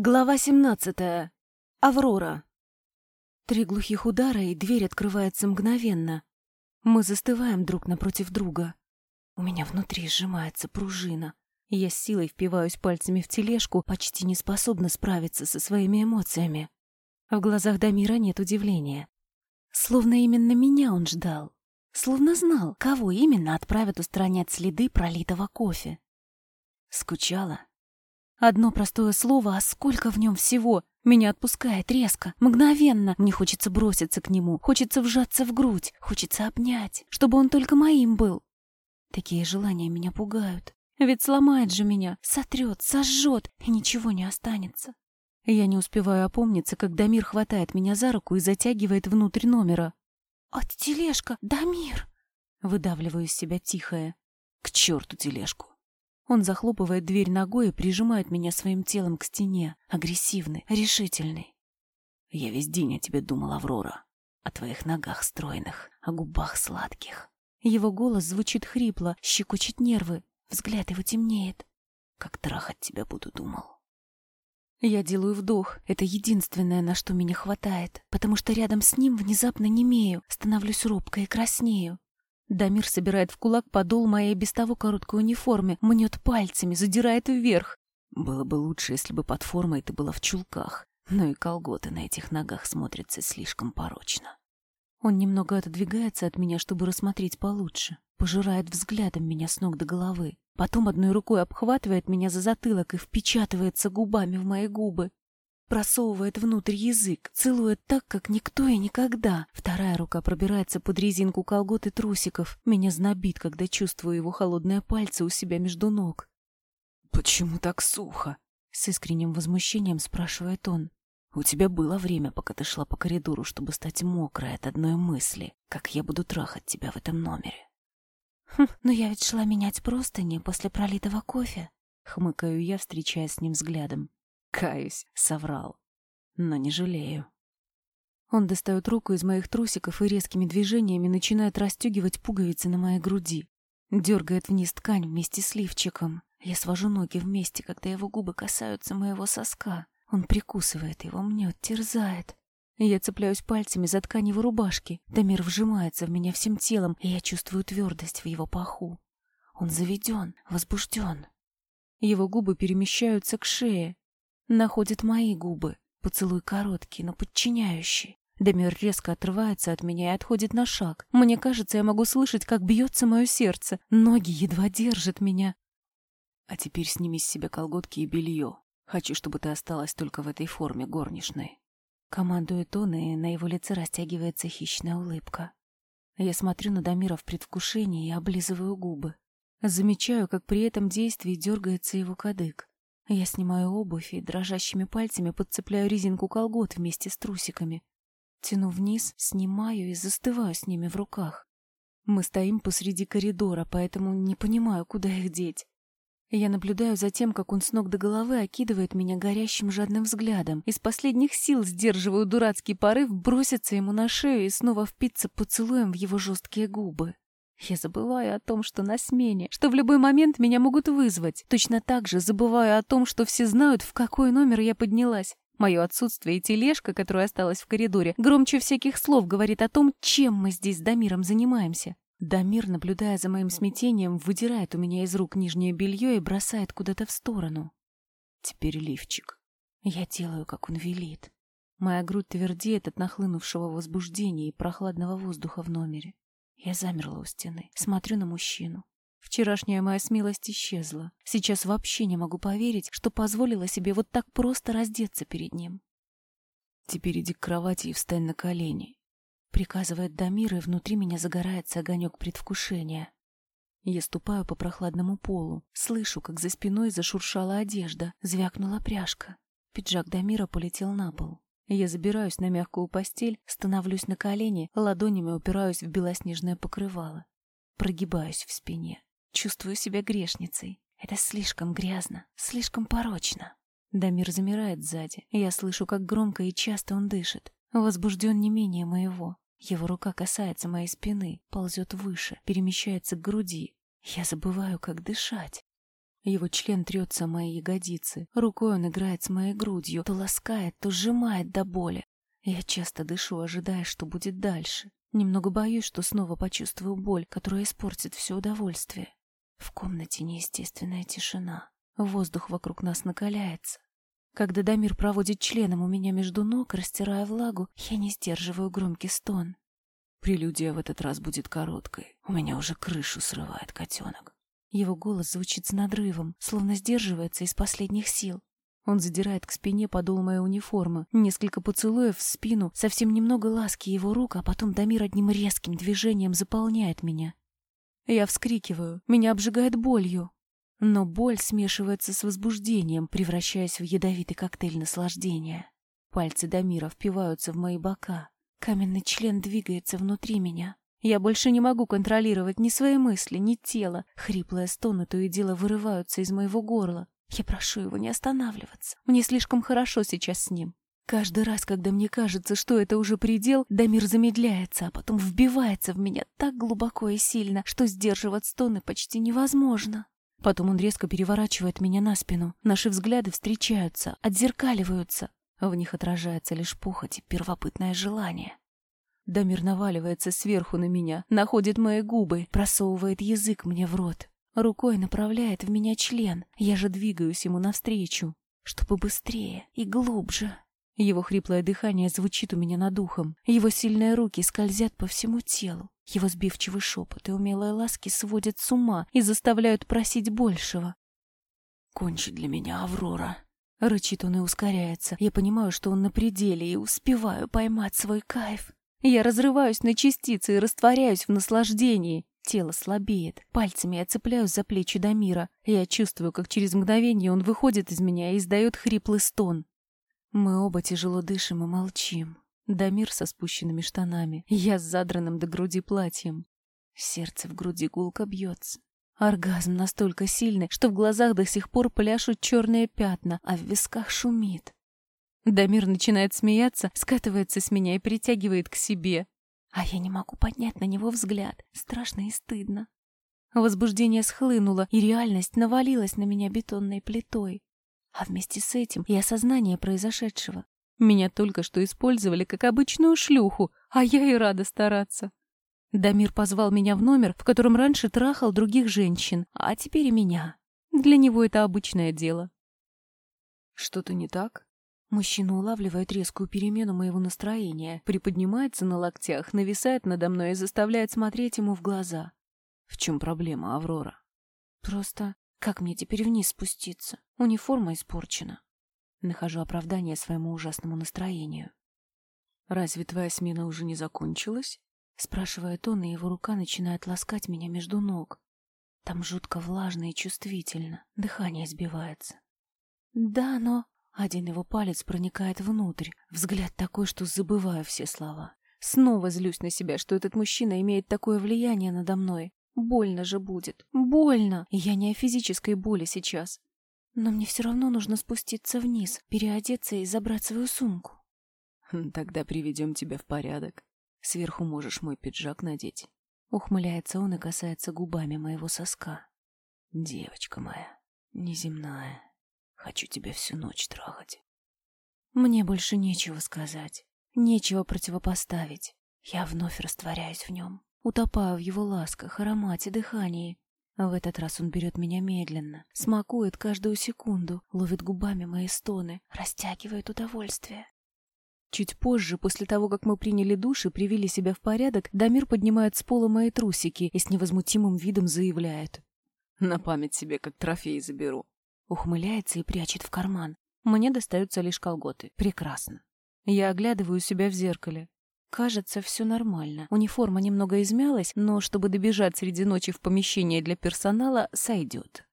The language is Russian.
Глава 17. Аврора. Три глухих удара, и дверь открывается мгновенно. Мы застываем друг напротив друга. У меня внутри сжимается пружина. Я с силой впиваюсь пальцами в тележку, почти не способна справиться со своими эмоциями. В глазах Дамира нет удивления. Словно именно меня он ждал. Словно знал, кого именно отправят устранять следы пролитого кофе. Скучала? Одно простое слово, а сколько в нем всего. Меня отпускает резко, мгновенно. Мне хочется броситься к нему, хочется вжаться в грудь, хочется обнять, чтобы он только моим был. Такие желания меня пугают. Ведь сломает же меня, сотрет, сожжет, и ничего не останется. Я не успеваю опомниться, как Дамир хватает меня за руку и затягивает внутрь номера. «А тележка, Дамир!» Выдавливаю из себя тихое. «К черту тележку!» Он захлопывает дверь ногой и прижимает меня своим телом к стене, агрессивный, решительный. Я весь день о тебе думал, Аврора. О твоих ногах стройных, о губах сладких. Его голос звучит хрипло, щекочет нервы, взгляд его темнеет. Как трахать тебя буду, думал. Я делаю вдох. Это единственное, на что меня хватает, потому что рядом с ним внезапно немею, становлюсь робкой и краснею. Дамир собирает в кулак подол моей без того короткой униформы, мнет пальцами, задирает вверх. Было бы лучше, если бы под формой ты была в чулках, но и колготы на этих ногах смотрятся слишком порочно. Он немного отодвигается от меня, чтобы рассмотреть получше, пожирает взглядом меня с ног до головы, потом одной рукой обхватывает меня за затылок и впечатывается губами в мои губы просовывает внутрь язык, целует так, как никто и никогда. Вторая рука пробирается под резинку колгот и трусиков. Меня знобит, когда чувствую его холодные пальцы у себя между ног. «Почему так сухо?» — с искренним возмущением спрашивает он. «У тебя было время, пока ты шла по коридору, чтобы стать мокрой от одной мысли, как я буду трахать тебя в этом номере». «Хм, но я ведь шла менять простыни после пролитого кофе», — хмыкаю я, встречаясь с ним взглядом. Каюсь, соврал. Но не жалею. Он достает руку из моих трусиков и резкими движениями начинает расстегивать пуговицы на моей груди. Дергает вниз ткань вместе с лифчиком. Я свожу ноги вместе, когда его губы касаются моего соска. Он прикусывает его, мнет, терзает. Я цепляюсь пальцами за ткань его рубашки. Дамир вжимается в меня всем телом, и я чувствую твердость в его паху. Он заведен, возбужден. Его губы перемещаются к шее, находит мои губы. Поцелуй короткий, но подчиняющий. Демир резко отрывается от меня и отходит на шаг. Мне кажется, я могу слышать, как бьется мое сердце. Ноги едва держат меня. А теперь сними с себя колготки и белье. Хочу, чтобы ты осталась только в этой форме горничной. Командует он, и на его лице растягивается хищная улыбка. Я смотрю на Дамира в предвкушении и облизываю губы. Замечаю, как при этом действии дергается его кадык. Я снимаю обувь и дрожащими пальцами подцепляю резинку колгот вместе с трусиками. Тяну вниз, снимаю и застываю с ними в руках. Мы стоим посреди коридора, поэтому не понимаю, куда их деть. Я наблюдаю за тем, как он с ног до головы окидывает меня горящим жадным взглядом. Из последних сил сдерживаю дурацкий порыв броситься ему на шею и снова впиться поцелуем в его жесткие губы. Я забываю о том, что на смене, что в любой момент меня могут вызвать. Точно так же забываю о том, что все знают, в какой номер я поднялась. Мое отсутствие и тележка, которая осталась в коридоре, громче всяких слов говорит о том, чем мы здесь с Дамиром занимаемся. Дамир, наблюдая за моим смятением, выдирает у меня из рук нижнее белье и бросает куда-то в сторону. Теперь лифчик. Я делаю, как он велит. Моя грудь твердеет от нахлынувшего возбуждения и прохладного воздуха в номере. Я замерла у стены, смотрю на мужчину. Вчерашняя моя смелость исчезла. Сейчас вообще не могу поверить, что позволила себе вот так просто раздеться перед ним. «Теперь иди к кровати и встань на колени», — приказывает Дамир, и внутри меня загорается огонек предвкушения. Я ступаю по прохладному полу, слышу, как за спиной зашуршала одежда, звякнула пряжка. Пиджак Дамира полетел на пол. Я забираюсь на мягкую постель, становлюсь на колени, ладонями упираюсь в белоснежное покрывало. Прогибаюсь в спине. Чувствую себя грешницей. Это слишком грязно, слишком порочно. Дамир замирает сзади. Я слышу, как громко и часто он дышит. Возбужден не менее моего. Его рука касается моей спины, ползет выше, перемещается к груди. Я забываю, как дышать. Его член трется мои ягодицы. Рукой он играет с моей грудью, то ласкает, то сжимает до боли. Я часто дышу, ожидая, что будет дальше. Немного боюсь, что снова почувствую боль, которая испортит все удовольствие. В комнате неестественная тишина. Воздух вокруг нас накаляется. Когда Дамир проводит членом у меня между ног, растирая влагу, я не сдерживаю громкий стон. Прелюдия в этот раз будет короткой. У меня уже крышу срывает котенок. Его голос звучит с надрывом, словно сдерживается из последних сил. Он задирает к спине подол моей униформы, несколько поцелуев в спину, совсем немного ласки его рук, а потом Дамир одним резким движением заполняет меня. Я вскрикиваю, меня обжигает болью. Но боль смешивается с возбуждением, превращаясь в ядовитый коктейль наслаждения. Пальцы Дамира впиваются в мои бока. Каменный член двигается внутри меня. Я больше не могу контролировать ни свои мысли, ни тело. Хриплые стоны то и дело вырываются из моего горла. Я прошу его не останавливаться. Мне слишком хорошо сейчас с ним. Каждый раз, когда мне кажется, что это уже предел, Дамир замедляется, а потом вбивается в меня так глубоко и сильно, что сдерживать стоны почти невозможно. Потом он резко переворачивает меня на спину. Наши взгляды встречаются, отзеркаливаются. В них отражается лишь похоть и первобытное желание. Дамир наваливается сверху на меня, находит мои губы, просовывает язык мне в рот. Рукой направляет в меня член. Я же двигаюсь ему навстречу, чтобы быстрее и глубже. Его хриплое дыхание звучит у меня над ухом. Его сильные руки скользят по всему телу. Его сбивчивый шепот и умелые ласки сводят с ума и заставляют просить большего. «Кончи для меня, Аврора!» Рычит он и ускоряется. Я понимаю, что он на пределе, и успеваю поймать свой кайф. Я разрываюсь на частицы и растворяюсь в наслаждении. Тело слабеет. Пальцами я цепляюсь за плечи Дамира. Я чувствую, как через мгновение он выходит из меня и издает хриплый стон. Мы оба тяжело дышим и молчим. Дамир со спущенными штанами, я с задранным до груди платьем. Сердце в груди гулко бьется. Оргазм настолько сильный, что в глазах до сих пор пляшут черные пятна, а в висках шумит. Дамир начинает смеяться, скатывается с меня и притягивает к себе. А я не могу поднять на него взгляд. Страшно и стыдно. Возбуждение схлынуло, и реальность навалилась на меня бетонной плитой. А вместе с этим и осознание произошедшего. Меня только что использовали как обычную шлюху, а я и рада стараться. Дамир позвал меня в номер, в котором раньше трахал других женщин, а теперь и меня. Для него это обычное дело. Что-то не так? Мужчина улавливает резкую перемену моего настроения, приподнимается на локтях, нависает надо мной и заставляет смотреть ему в глаза. В чем проблема, Аврора? Просто как мне теперь вниз спуститься? Униформа испорчена. Нахожу оправдание своему ужасному настроению. «Разве твоя смена уже не закончилась?» Спрашивает он, и его рука начинает ласкать меня между ног. Там жутко влажно и чувствительно, дыхание сбивается. «Да, но...» Один его палец проникает внутрь, взгляд такой, что забываю все слова. Снова злюсь на себя, что этот мужчина имеет такое влияние надо мной. Больно же будет. Больно. И я не о физической боли сейчас. Но мне все равно нужно спуститься вниз, переодеться и забрать свою сумку. Тогда приведем тебя в порядок. Сверху можешь мой пиджак надеть. Ухмыляется он и касается губами моего соска. Девочка моя, неземная. Хочу тебя всю ночь трахать. Мне больше нечего сказать, нечего противопоставить. Я вновь растворяюсь в нем, утопаю в его ласках, аромате, дыхании. В этот раз он берет меня медленно, смакует каждую секунду, ловит губами мои стоны, растягивает удовольствие. Чуть позже, после того, как мы приняли душ и привели себя в порядок, Дамир поднимает с пола мои трусики и с невозмутимым видом заявляет. «На память себе как трофей заберу». Ухмыляется и прячет в карман. Мне достаются лишь колготы. Прекрасно. Я оглядываю себя в зеркале. Кажется, все нормально. Униформа немного измялась, но чтобы добежать среди ночи в помещение для персонала, сойдет.